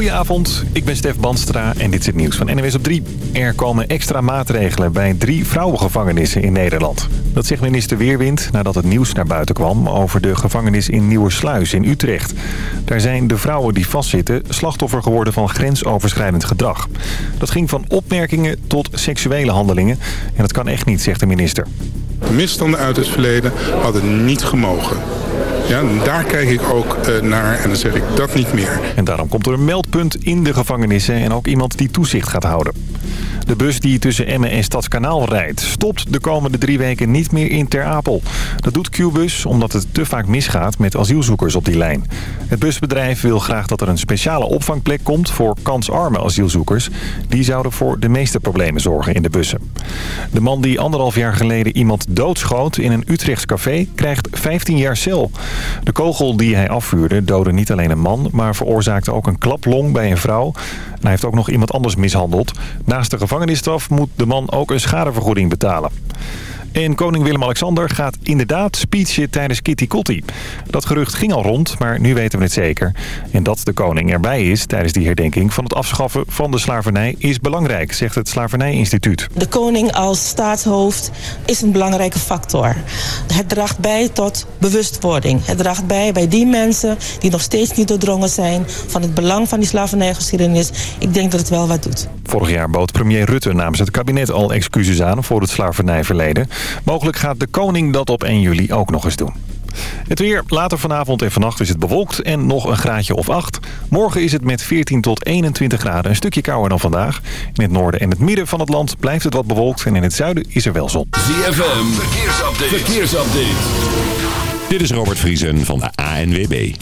Goedenavond, ik ben Stef Banstra en dit is het nieuws van NWS op 3. Er komen extra maatregelen bij drie vrouwengevangenissen in Nederland. Dat zegt minister Weerwind nadat het nieuws naar buiten kwam... over de gevangenis in Nieuwersluis in Utrecht. Daar zijn de vrouwen die vastzitten slachtoffer geworden van grensoverschrijdend gedrag. Dat ging van opmerkingen tot seksuele handelingen. En dat kan echt niet, zegt de minister. Misstanden uit het verleden hadden niet gemogen. Ja, daar kijk ik ook uh, naar en dan zeg ik dat niet meer. En daarom komt er een meldpunt in de gevangenissen en ook iemand die toezicht gaat houden. De bus die tussen Emmen en Stadskanaal rijdt... stopt de komende drie weken niet meer in Ter Apel. Dat doet Qbus omdat het te vaak misgaat met asielzoekers op die lijn. Het busbedrijf wil graag dat er een speciale opvangplek komt... voor kansarme asielzoekers. Die zouden voor de meeste problemen zorgen in de bussen. De man die anderhalf jaar geleden iemand doodschoot in een Utrechts café... krijgt 15 jaar cel. De kogel die hij afvuurde doodde niet alleen een man... maar veroorzaakte ook een klaplong bij een vrouw. En hij heeft ook nog iemand anders mishandeld. Naast de gevangenisstraf moet de man ook een schadevergoeding betalen. En koning Willem-Alexander gaat inderdaad speechen tijdens Kitty Kotti. Dat gerucht ging al rond, maar nu weten we het zeker. En dat de koning erbij is tijdens die herdenking van het afschaffen van de slavernij is belangrijk, zegt het Slavernijinstituut. De koning als staatshoofd is een belangrijke factor. Het draagt bij tot bewustwording. Het draagt bij bij die mensen die nog steeds niet doordrongen zijn van het belang van die slavernijgeschiedenis. Ik denk dat het wel wat doet. Vorig jaar bood premier Rutte namens het kabinet al excuses aan voor het slavernijverleden. Mogelijk gaat de koning dat op 1 juli ook nog eens doen. Het weer. Later vanavond en vannacht is het bewolkt en nog een graadje of 8. Morgen is het met 14 tot 21 graden een stukje kouder dan vandaag. In het noorden en het midden van het land blijft het wat bewolkt en in het zuiden is er wel zon. ZFM. Verkeersupdate. Verkeersupdate. Dit is Robert Vriesen van de ANWB.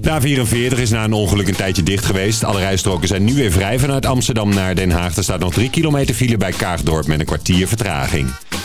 De A44 is na een ongeluk een tijdje dicht geweest. Alle rijstroken zijn nu weer vrij vanuit Amsterdam naar Den Haag. Er staat nog 3 kilometer file bij Kaagdorp met een kwartier vertraging.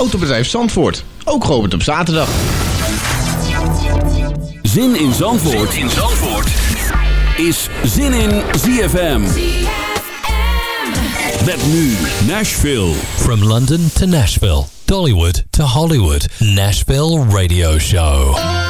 Autobedrijf Zandvoort, ook geopend op zaterdag. Zin in Zandvoort, zin in Zandvoort. is Zin in ZFM. Met nu Nashville. From London to Nashville, Dollywood to Hollywood, Nashville Radio Show.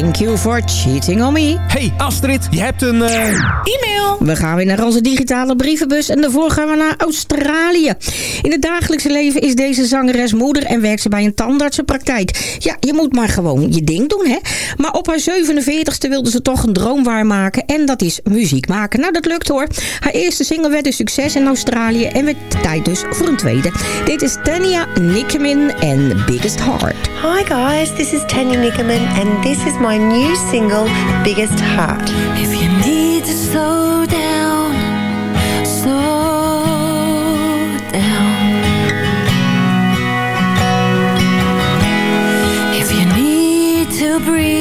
Thank you for cheating on me. Hey Astrid, je hebt een... Uh... E-mail. We gaan weer naar onze digitale brievenbus en daarvoor gaan we naar Australië. In het dagelijkse leven is deze zangeres moeder en werkt ze bij een tandartsenpraktijk. Ja, je moet maar gewoon je ding doen, hè. Maar op haar 47ste wilde ze toch een droom waarmaken en dat is muziek maken. Nou, dat lukt hoor. Haar eerste single werd een succes in Australië en werd tijd dus voor een tweede. Dit is Tanya Nickerman en Biggest Heart. Hi guys, this is Tanya Nickerman and this is my new single Biggest Heart. If you need to slow down, slow down. If you need to breathe,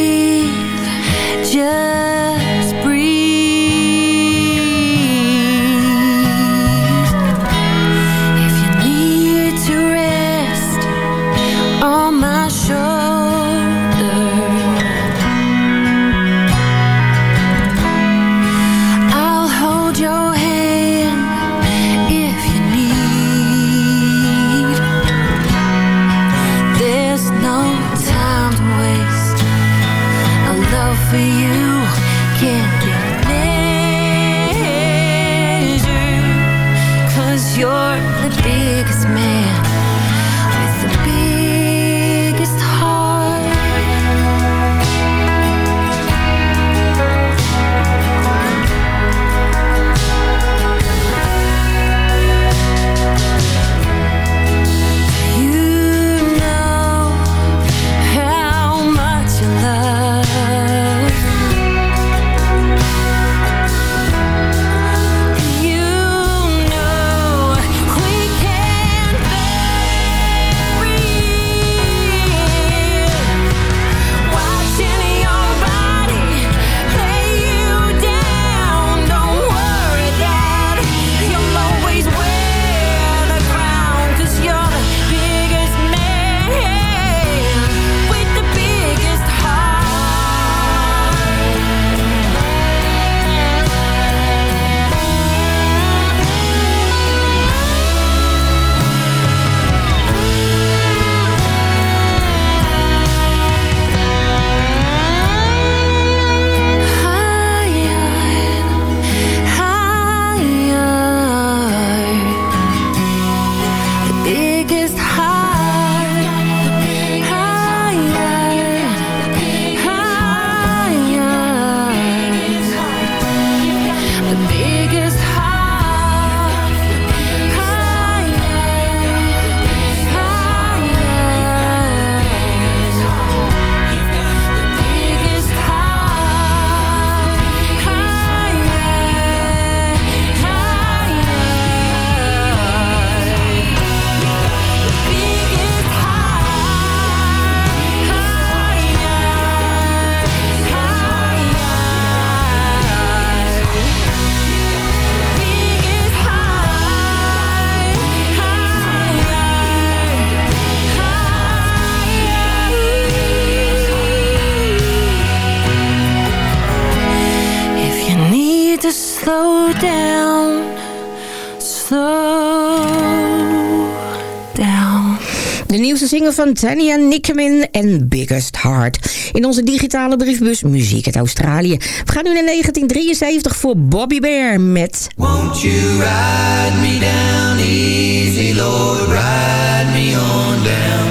van Tanya Nickerman en Biggest Heart. In onze digitale briefbus Muziek uit Australië. We gaan nu naar 1973 voor Bobby Bear met... Won't you ride me down easy, Lord, ride me on down.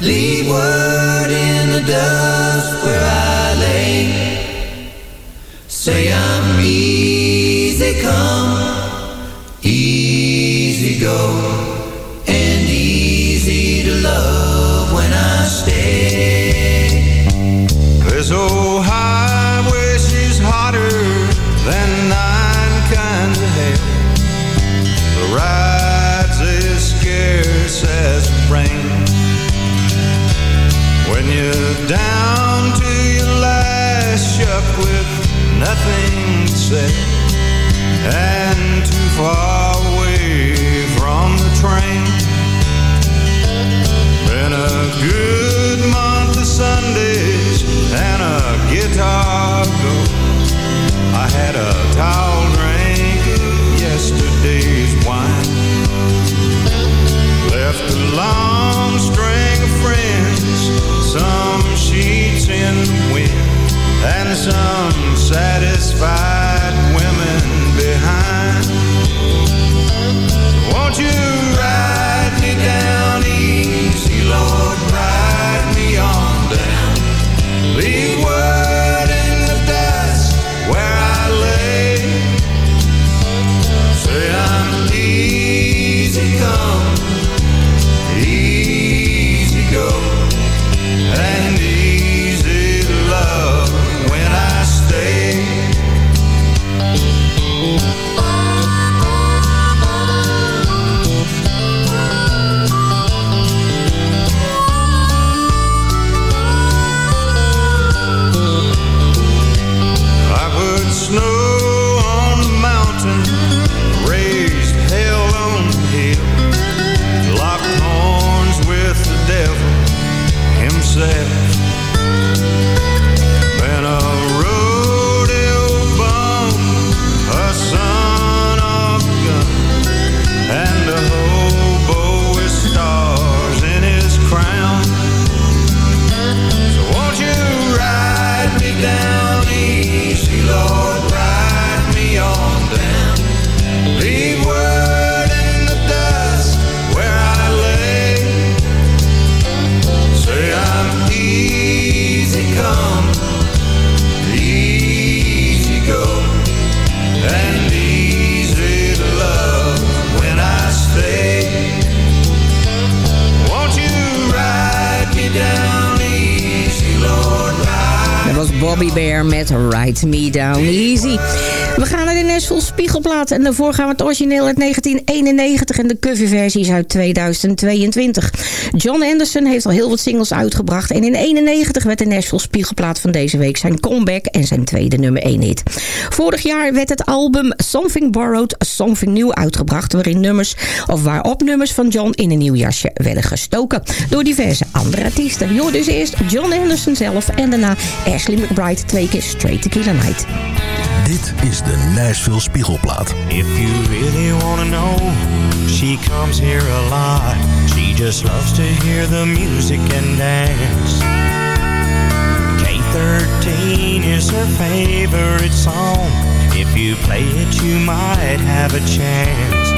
Leave word in the dust where I lay. Say I'm easy come, easy go. love you're down to your and too far away from the train and a good month of Sundays and a guitar go. I had a towel drink of yesterday's wine. Left a long string of friends, some sheets in the wind, and some satisfied Ride Me Down Easy. Spiegelplaat. En daarvoor gaan we het origineel uit 1991 en de coverversie is uit 2022. John Anderson heeft al heel wat singles uitgebracht. En in 91 werd de Nashville Spiegelplaat van deze week zijn comeback en zijn tweede nummer 1 hit. Vorig jaar werd het album Something Borrowed, Something New uitgebracht. Waarin nummers, of waarop nummers van John in een nieuw jasje werden gestoken. Door diverse andere artiesten. Je dus eerst John Anderson zelf en daarna Ashley McBride twee keer Straight Tequila Night. Dit is de Nashville Spiegelplaat. If you really wanna know, she comes here a lot. She just loves to hear the music and dance. K13 is her favorite song. If you play it, you might have a chance.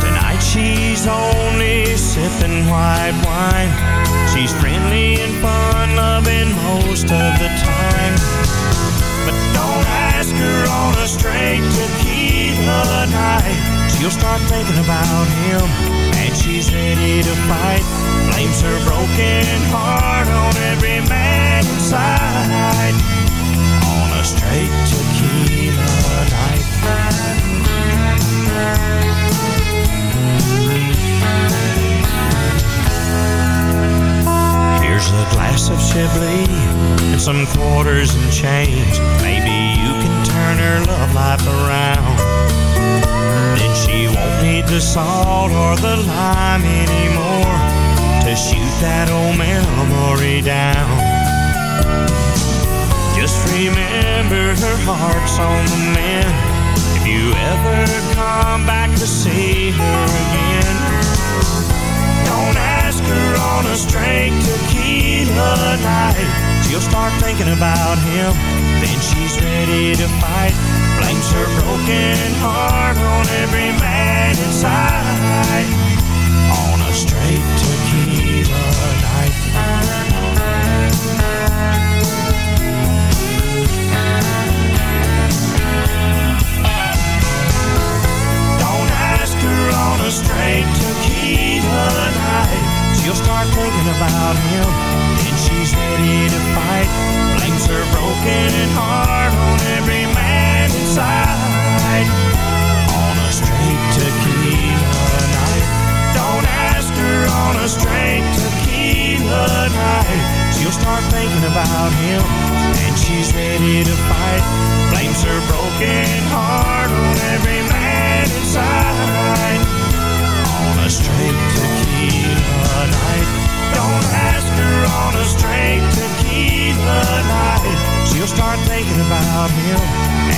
Tonight she's only sipping white wine. She's friendly and fun loving most of the time. But don't ask her on a straight tequila night. She'll start thinking about him and she's ready to fight. Blames her broken heart on every man inside. On a straight tequila night. Here's a glass of Chablis and some quarters and change. Maybe you turn her love life around. Then she won't need the salt or the lime anymore to shoot that old memory down. Just remember her heart's on the mend. If you ever come back to see her again, don't ask her on a straight tequila night. She'll start thinking about him, then she's ready to fight. Blames her broken heart on every man inside. On a straight tequila night. Don't ask her on a straight tequila night. She'll start thinking about him, then she's ready to fight. Blames her broken heart on every man inside. On a straight tequila night. Don't ask her on a straight tequila night. She'll start thinking about him, and she's ready to fight. Blames her broken heart on every man inside. On a straight tequila night. Don't ask her on a straight tequila night. She'll start thinking about him,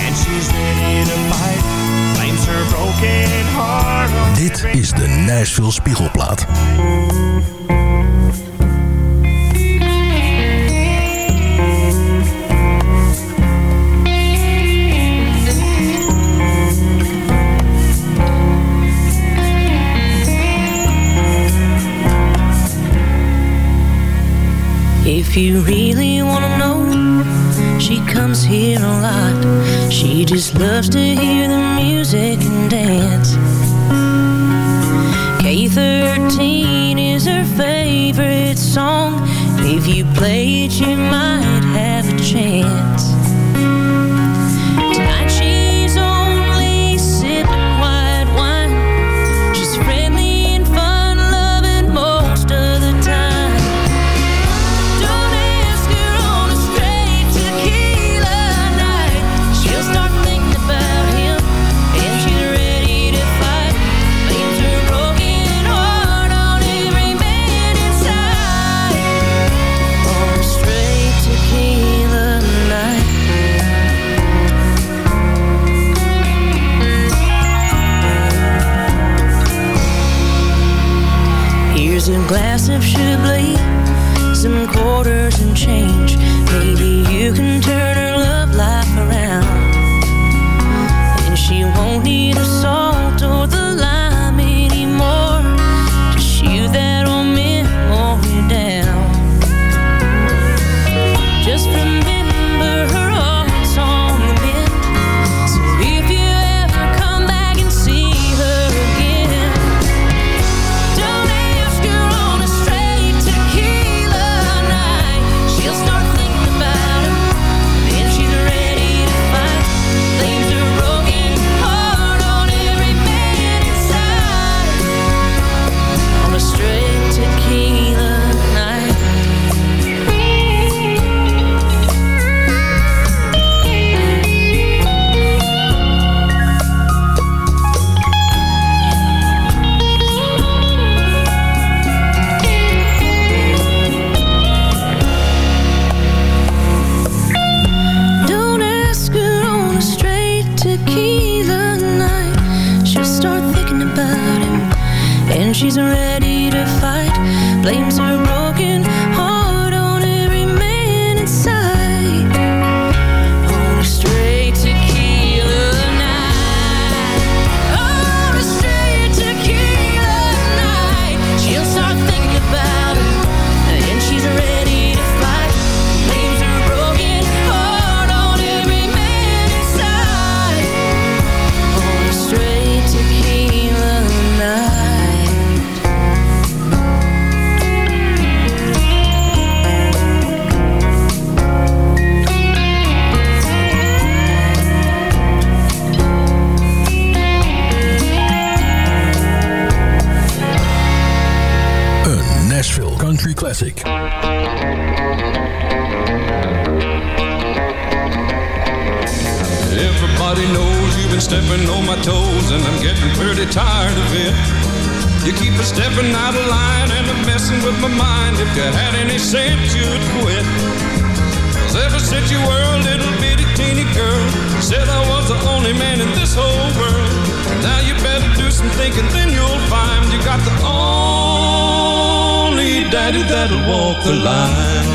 and she's ready to fight. Blames her broken heart Dit is de Nashville Spiegelplaat. If you really wanna know, she comes here a lot. She just loves to hear the music and dance. K13 is her favorite song. If you play it, you might have a chance. You'd quit. Cause ever since you were a little bitty teeny girl, said I was the only man in this whole world. Now you better do some thinking, then you'll find you got the only daddy that'll walk the line.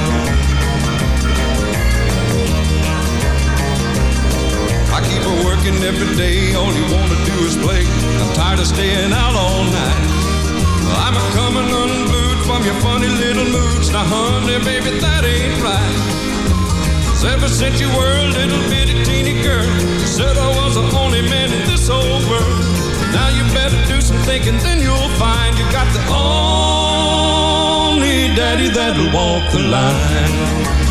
I keep her working every day, all you wanna do is play. I'm tired of staying out all night. I'm a coming unglued from your funny little moods. Now, honey, baby, that ain't right. 'Cause ever since you were a little bitty teeny girl, you said I was the only man in this whole world. Now you better do some thinking, then you'll find you got the only daddy that'll walk the line.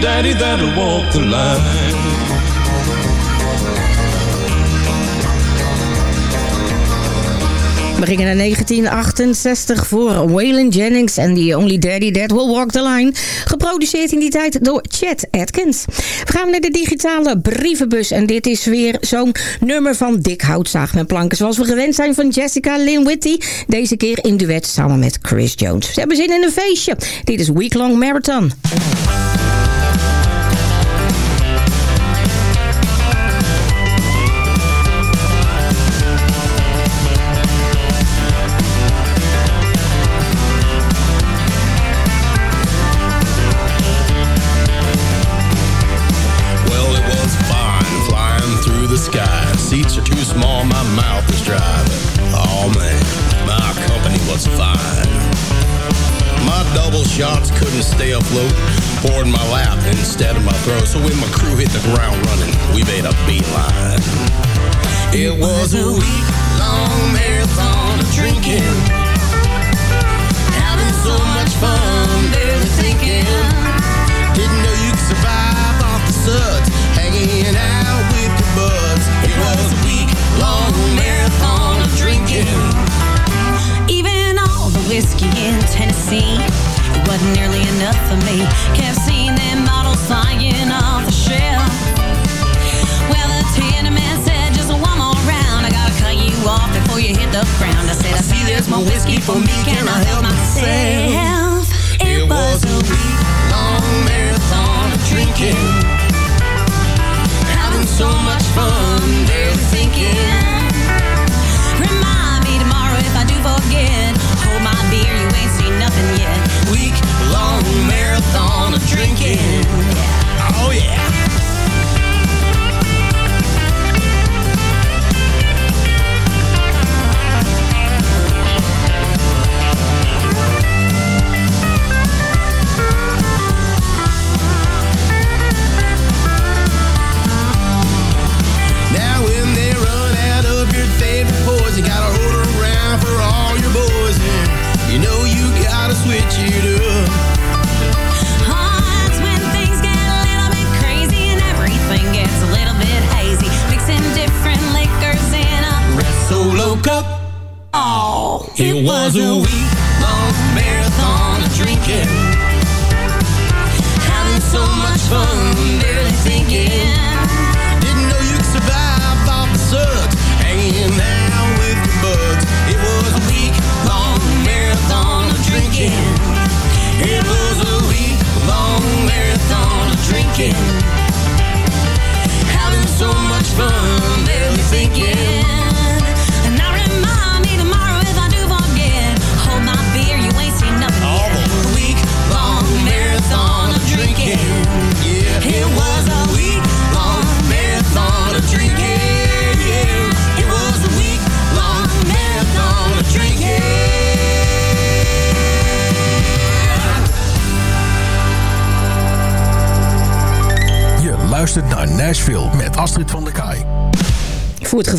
daddy walk the line. We gingen naar 1968 voor Waylon Jennings en The Only Daddy That Will Walk the Line. Geproduceerd in die tijd door Chet Atkins. We gaan naar de digitale brievenbus. En dit is weer zo'n nummer van dik houtzaag met planken. Zoals we gewend zijn van Jessica Lynn Whitty. Deze keer in duet samen met Chris Jones. Ze hebben zin in een feestje. Dit is Week Long Marathon.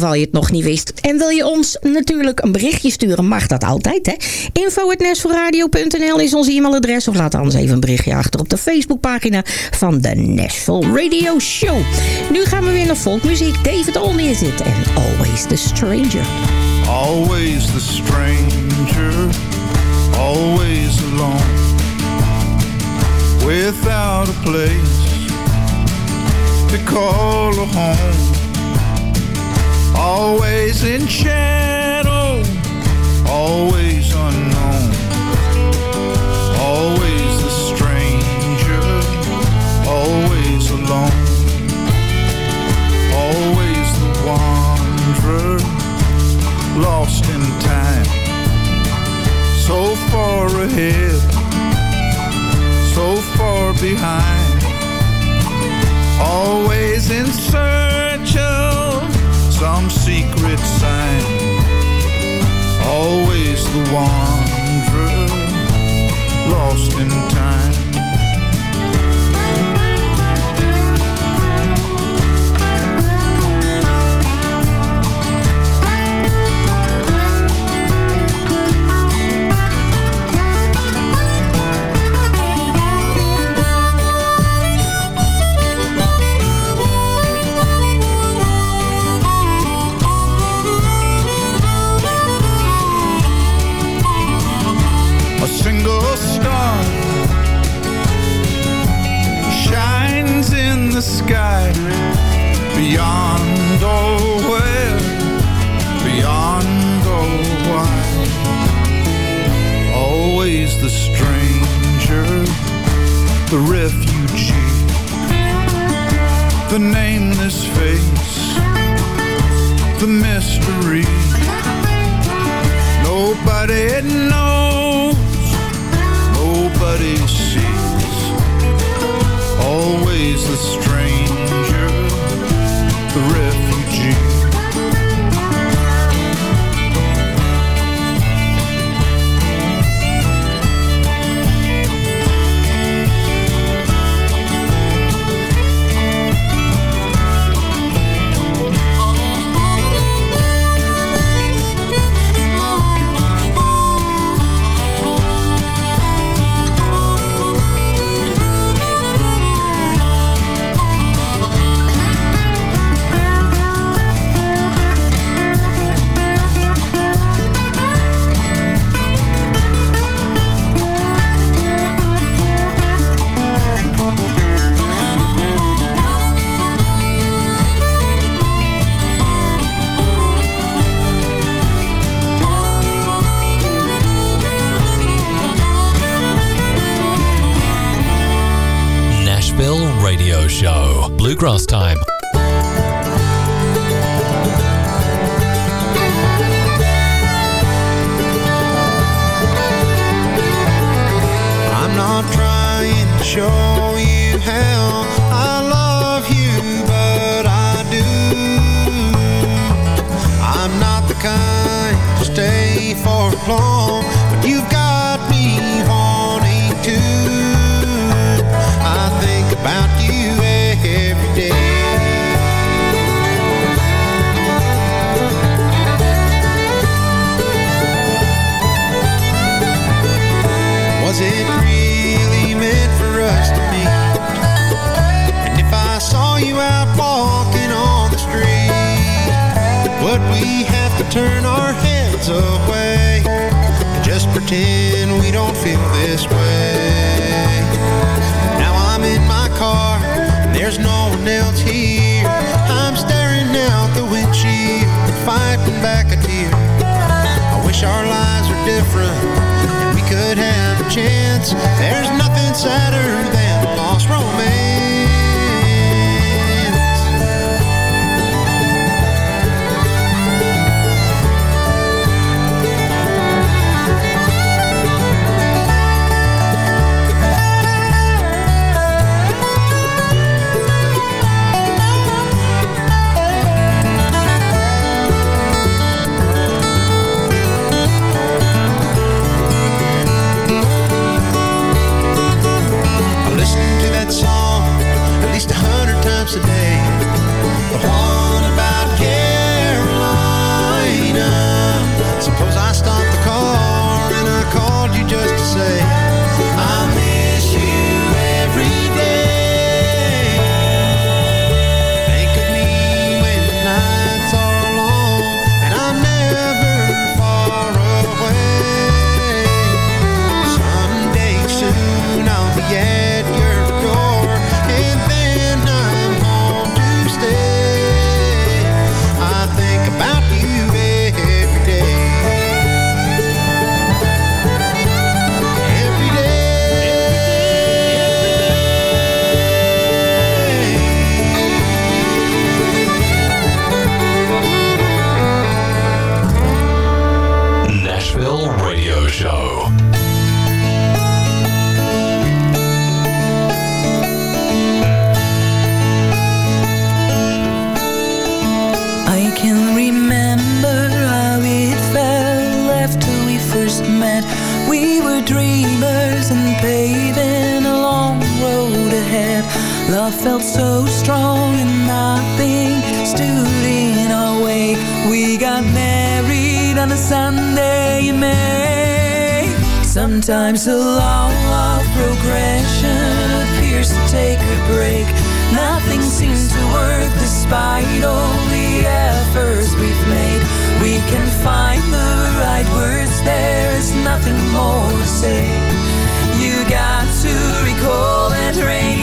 Geval je het nog niet wist. En wil je ons natuurlijk een berichtje sturen, mag dat altijd. hè? Info.nashvilleradio.nl is ons e-mailadres. Of laat anders even een berichtje achter op de Facebookpagina van de Nashville Radio Show. Nu gaan we weer naar volkmuziek. David Olney is het. En Always the Stranger. Always the stranger, always alone, without a place to call a home. Always in shadow, always unknown, always the stranger, always alone, always the wanderer lost in time. So far ahead, so far behind. Always in search of some secret sign. Always the wanderer, lost in time. Sky beyond all where, beyond all why. Always the stranger, the refugee, the nameless face, the mystery. Nobody knows nobody sees. You out walking on the street, would we have to turn our heads away and just pretend we don't feel this way? Now I'm in my car, and there's no one else here. I'm staring out the windshield, fighting back a tear. I wish our lives were different and we could have a chance. There's nothing sadder than Radio Show. I can remember how it felt after we first met. We were dreamers and paving a long road ahead. Love felt so strong and nothing stood in our way. We got married on a Sunday in May. Sometimes a long, long progression appears to take a break. Nothing seems to work despite all the efforts we've made. We can find the right words, there is nothing more to say. You got to recall and rainy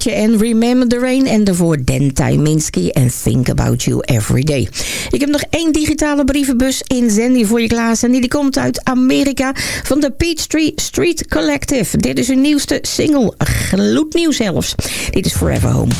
En Remember the Rain. En daarvoor Dentai Minsky en Think About You Every Day. Ik heb nog één digitale brievenbus in zending voor je klaarstaan. Die komt uit Amerika van de Peachtree Street Collective. Dit is hun nieuwste single. Gloednieuw zelfs. Dit is Forever Home.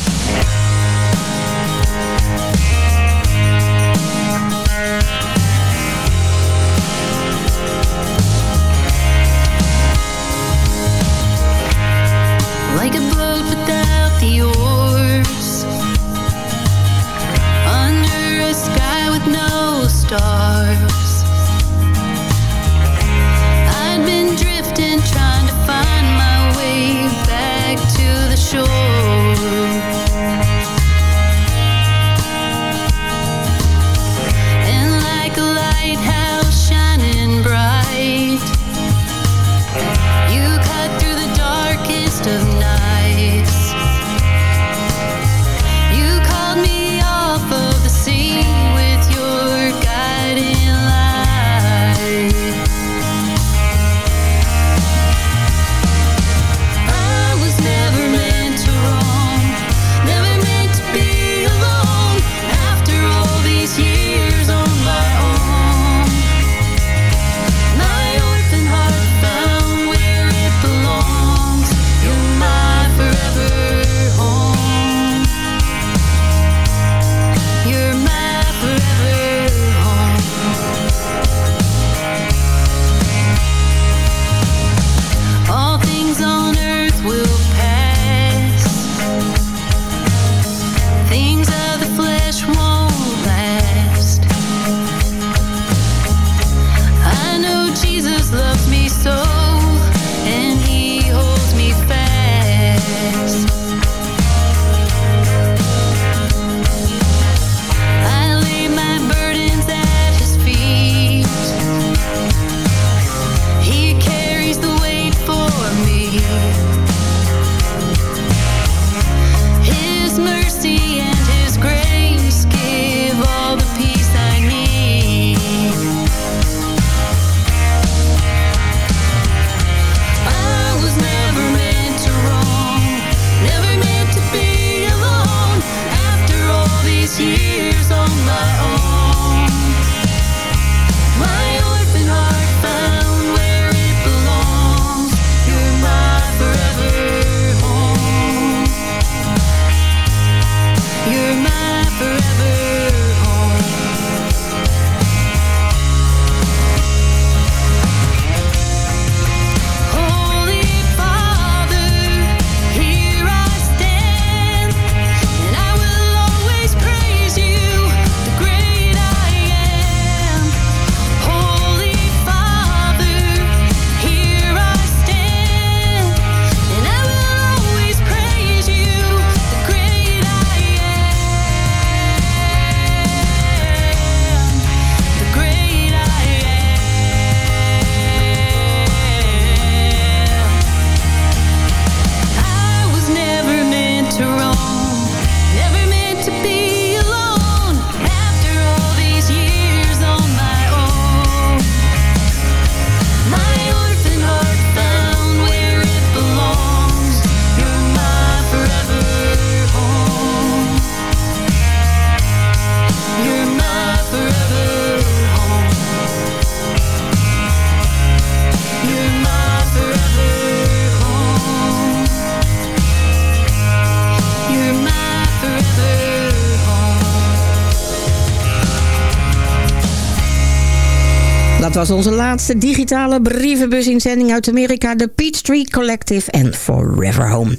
was onze laatste digitale brievenbusinzending uit Amerika. De Peachtree Collective en Forever Home.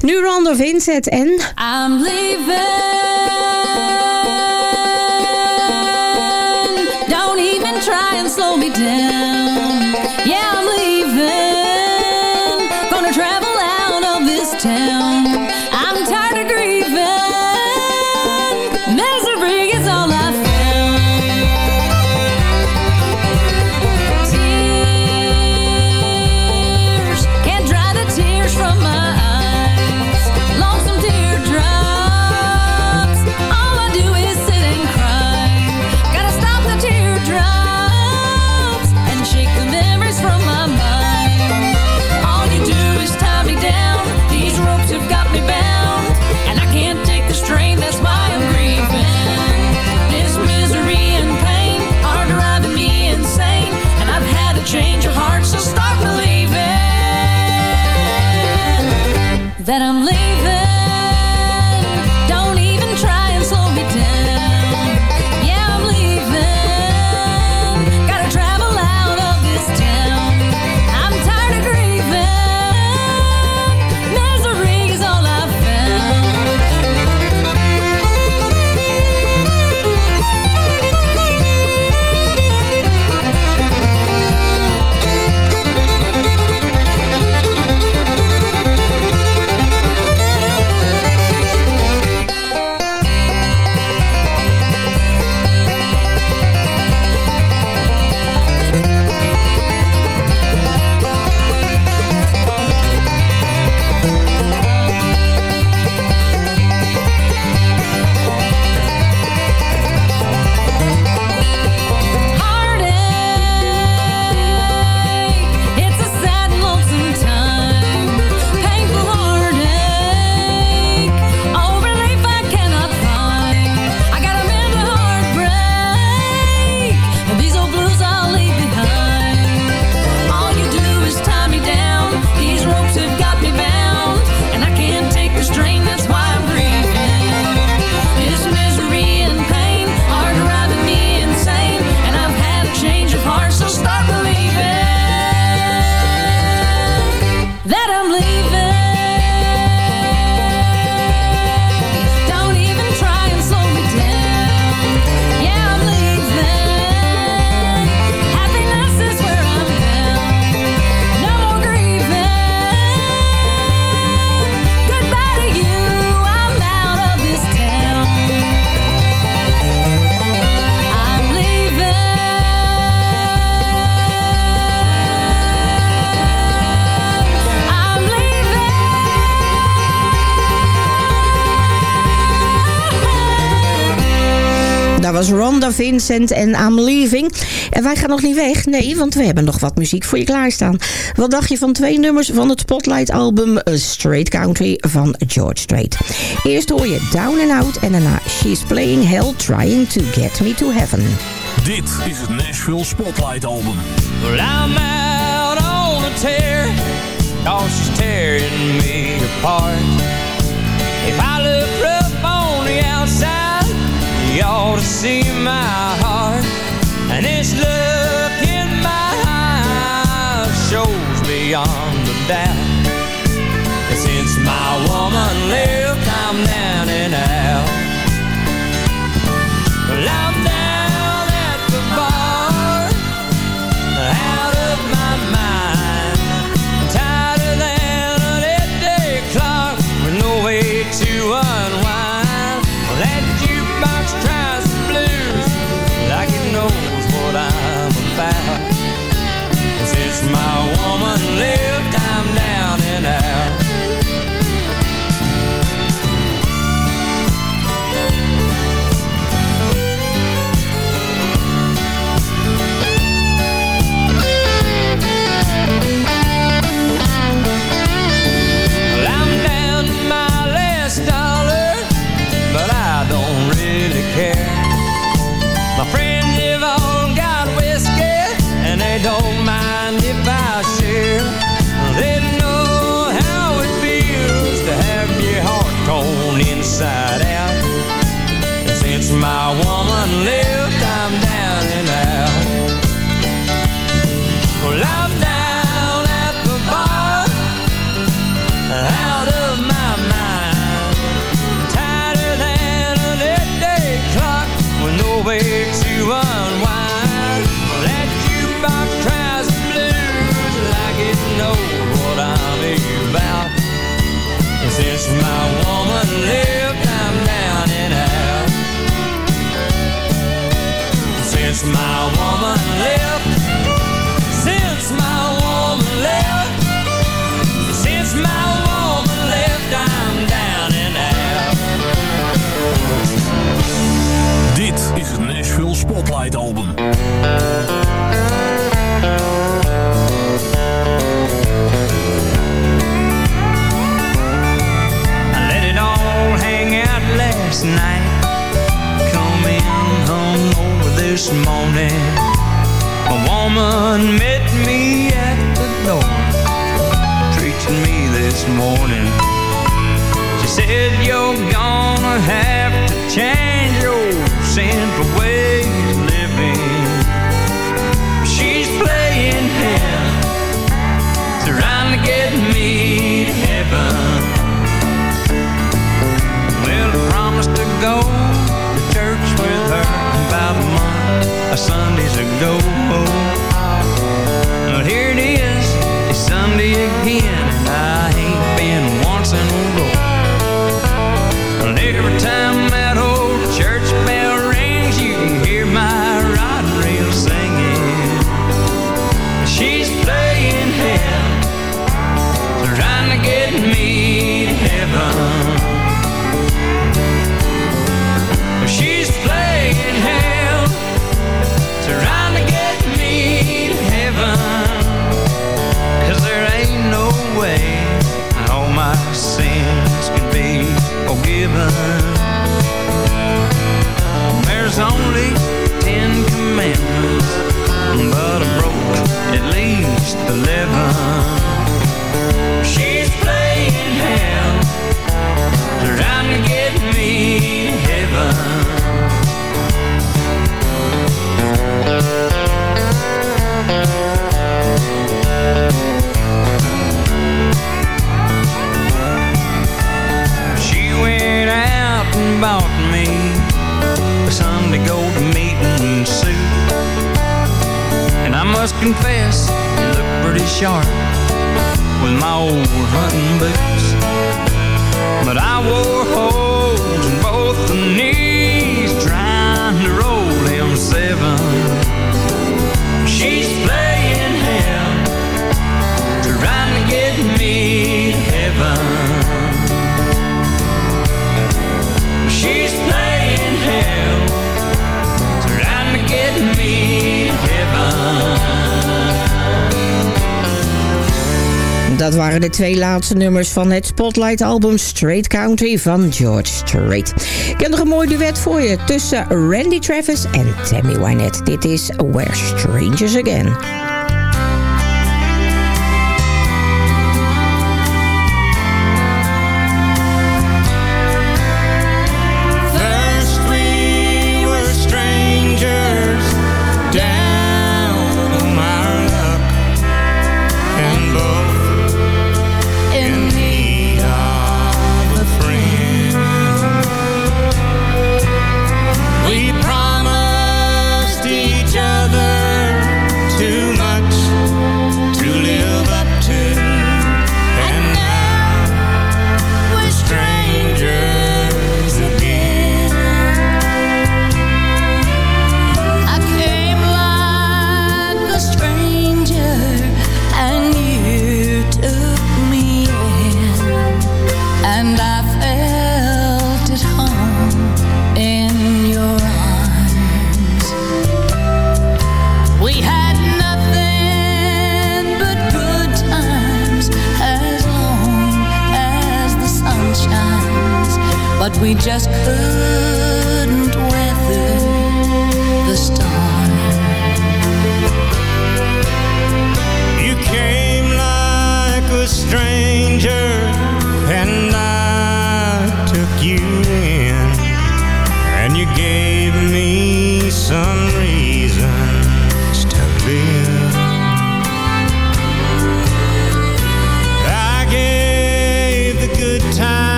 Nu Randolph inzet en... I'm leaving Don't even try and slow me down Rhonda Vincent en I'm Leaving. En wij gaan nog niet weg, nee, want we hebben nog wat muziek voor je klaarstaan. Wat dacht je van twee nummers van het Spotlight-album Straight Country van George Strait? Eerst hoor je Down and Out en daarna She's Playing Hell Trying to Get Me to Heaven. Dit is het Nashville Spotlight Album. Well, out tear, cause she's tearing me apart. If I You see my heart And this look in my eyes Shows beyond the doubt Since my one woman met me at the door, preaching me this morning. She said, You're gonna have to change your sinful ways of living. She's playing hell, trying to get me to heaven. Well, I promised to go month Sundays ago. But here it is, it's Sunday again, and I ain't been once in a row. And every time that old church bell rings, you can hear my rod reel singing. She's playing hell, trying to get me to heaven. Only must confess, it looked pretty sharp with my old hunting boots. Waren de twee laatste nummers van het Spotlight-album Straight Country van George Strait. Ik heb nog een mooi duet voor je tussen Randy Travis en Tammy Wynette. Dit is Where Strangers Again.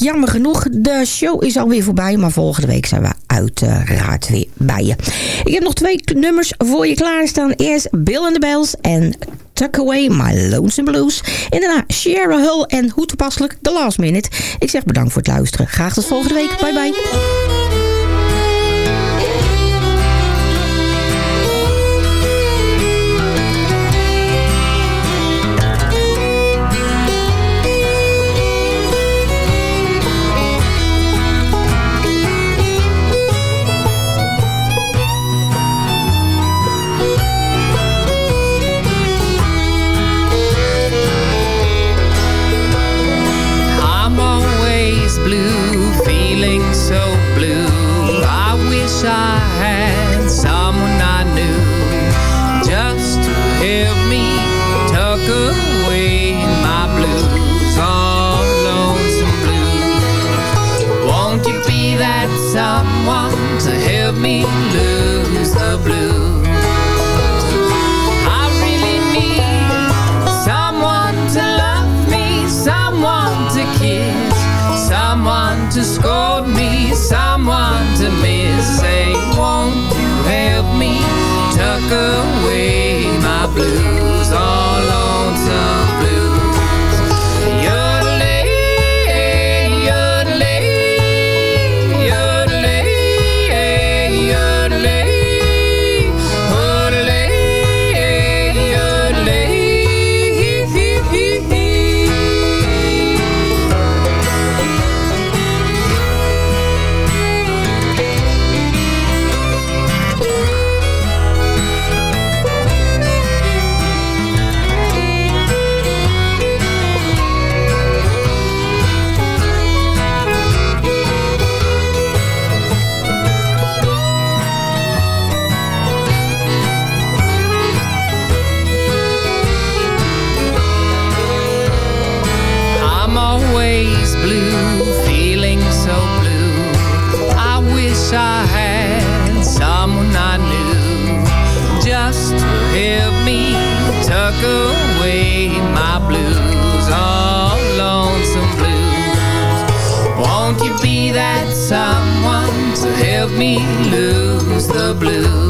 Jammer genoeg, de show is alweer voorbij. Maar volgende week zijn we uiteraard weer bij je. Ik heb nog twee nummers voor je klaarstaan. Eerst Bill and the Bells en Tuck Away My Lonesome Blues. En daarna Sierra Hull en hoe toepasselijk The Last Minute. Ik zeg bedankt voor het luisteren. Graag tot volgende week. Bye bye. Tuck away my blues, all lonesome blues. Won't you be that someone to help me lose the blues?